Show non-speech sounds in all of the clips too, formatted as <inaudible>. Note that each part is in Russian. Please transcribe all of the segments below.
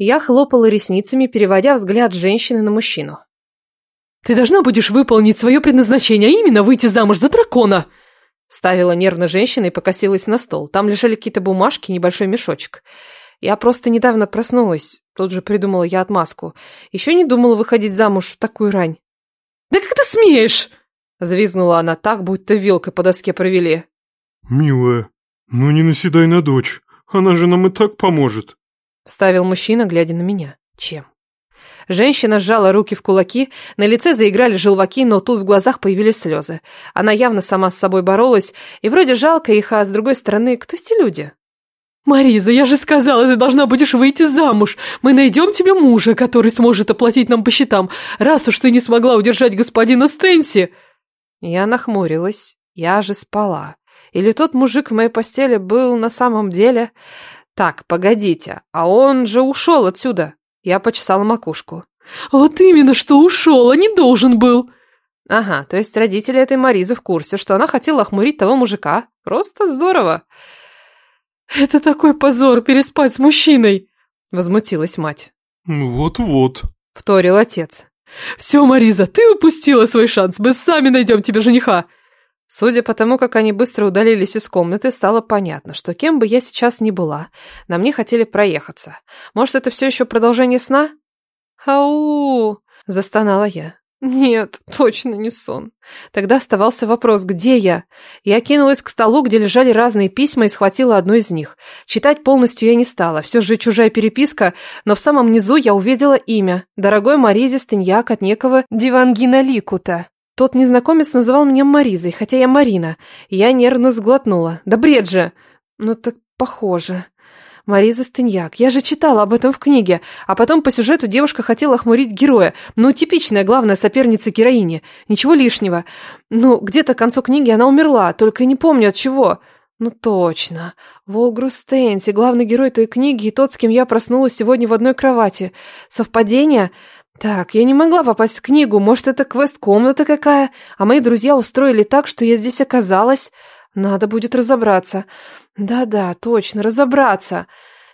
Я хлопала ресницами, переводя взгляд женщины на мужчину. «Ты должна будешь выполнить свое предназначение, а именно выйти замуж за дракона!» Ставила нервно женщина и покосилась на стол. Там лежали какие-то бумажки, небольшой мешочек. Я просто недавно проснулась. Тут же придумала я отмазку. Еще не думала выходить замуж в такую рань. «Да как ты смеешь?» Завизгнула она так, будто вилкой по доске провели. «Милая, ну не наседай на дочь. Она же нам и так поможет». Вставил мужчина, глядя на меня. Чем? Женщина сжала руки в кулаки, на лице заиграли желваки, но тут в глазах появились слезы. Она явно сама с собой боролась, и вроде жалко их, а с другой стороны, кто эти люди? «Мариза, я же сказала, ты должна будешь выйти замуж. Мы найдем тебе мужа, который сможет оплатить нам по счетам, раз уж ты не смогла удержать господина Стенси». Я нахмурилась. Я же спала. Или тот мужик в моей постели был на самом деле... Так, погодите, а он же ушел отсюда. Я почесала макушку. Вот именно, что ушел, а не должен был. Ага, то есть родители этой Маризы в курсе, что она хотела охмурить того мужика. Просто здорово. Это такой позор переспать с мужчиной, возмутилась мать. Вот-вот, вторил отец. Все, Мариза, ты упустила свой шанс, мы сами найдем тебе жениха. Судя по тому, как они быстро удалились из комнаты, стало понятно, что кем бы я сейчас ни была, на мне хотели проехаться. Может, это все еще продолжение сна? «Ау!» – застонала я. Нет, точно не сон. Тогда оставался вопрос, где я? Я кинулась к столу, где лежали разные письма, и схватила одно из них. Читать полностью я не стала, все же чужая переписка, но в самом низу я увидела имя. Дорогой Маризе Стеньяк от некого Дивангина Ликута. Тот незнакомец называл меня Маризой, хотя я Марина. Я нервно сглотнула. Да бред же! Ну так похоже. Мариза Стыньяк. Я же читала об этом в книге. А потом по сюжету девушка хотела охмурить героя. Ну, типичная главная соперница героини. Ничего лишнего. Ну, где-то к концу книги она умерла, только не помню от чего. Ну, точно. Волгру Стэнси, главный герой той книги, и тот, с кем я проснулась сегодня в одной кровати. Совпадение? Так, я не могла попасть в книгу, может, это квест-комната какая, а мои друзья устроили так, что я здесь оказалась. Надо будет разобраться. Да-да, точно, разобраться.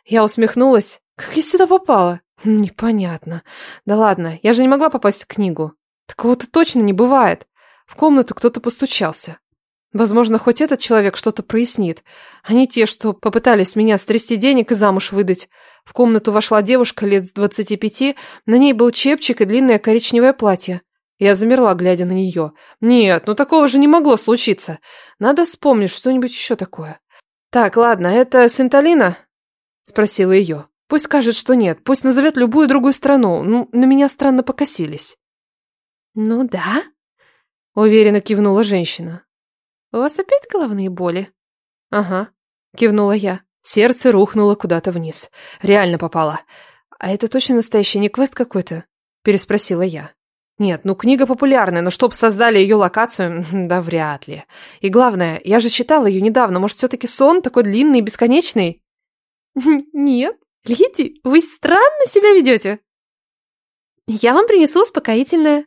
Я усмехнулась. Как я сюда попала? Непонятно. Да ладно, я же не могла попасть в книгу. Такого-то точно не бывает. В комнату кто-то постучался. Возможно, хоть этот человек что-то прояснит, а не те, что попытались меня стрясти денег и замуж выдать. В комнату вошла девушка лет с двадцати пяти, на ней был чепчик и длинное коричневое платье. Я замерла, глядя на нее. Нет, ну такого же не могло случиться. Надо вспомнить что-нибудь еще такое. Так, ладно, это Сенталина? Спросила ее. Пусть скажет, что нет, пусть назовет любую другую страну. Ну, на меня странно покосились. Ну да, уверенно кивнула женщина. У вас опять головные боли? Ага, кивнула я. Сердце рухнуло куда-то вниз. Реально попало. А это точно настоящий не квест какой-то? Переспросила я. Нет, ну книга популярная, но чтоб создали ее локацию, <laughs> да вряд ли. И главное, я же читала ее недавно, может, все-таки сон такой длинный и бесконечный? <laughs> Нет, Лиди, вы странно себя ведете. Я вам принесу успокоительное.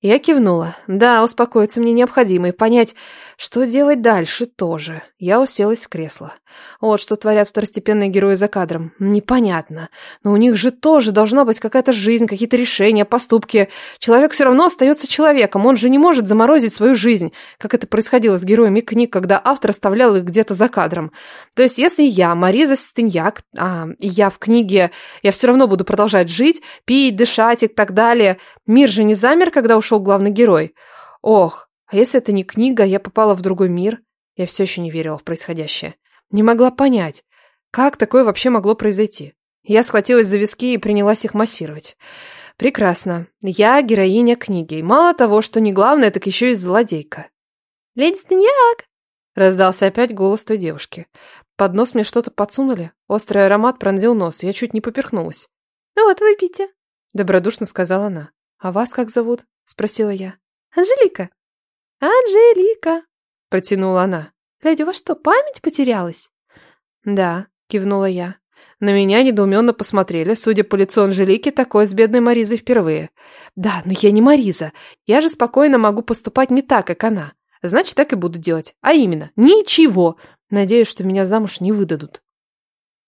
Я кивнула. Да, успокоиться мне необходимо и понять, что делать дальше тоже. Я уселась в кресло. Вот что творят второстепенные герои за кадром. Непонятно. Но у них же тоже должна быть какая-то жизнь, какие-то решения, поступки. Человек все равно остается человеком. Он же не может заморозить свою жизнь, как это происходило с героями книг, когда автор оставлял их где-то за кадром. То есть, если я, Мариза Стеньяк, а, я в книге, я все равно буду продолжать жить, пить, дышать и так далее, Мир же не замер, когда ушел главный герой. Ох, а если это не книга, я попала в другой мир? Я все еще не верила в происходящее. Не могла понять, как такое вообще могло произойти. Я схватилась за виски и принялась их массировать. Прекрасно. Я героиня книги. И мало того, что не главное, так еще и злодейка. «Леди Станьяк!» Раздался опять голос той девушки. Под нос мне что-то подсунули. Острый аромат пронзил нос. Я чуть не поперхнулась. «Ну вот, выпейте!» Добродушно сказала она. «А вас как зовут?» — спросила я. «Анжелика». «Анжелика», — протянула она. «Леди, у вас что, память потерялась?» «Да», — кивнула я. На меня недоуменно посмотрели. Судя по лицу Анжелики, такое с бедной Маризой впервые. «Да, но я не Мариза. Я же спокойно могу поступать не так, как она. Значит, так и буду делать. А именно, ничего. Надеюсь, что меня замуж не выдадут».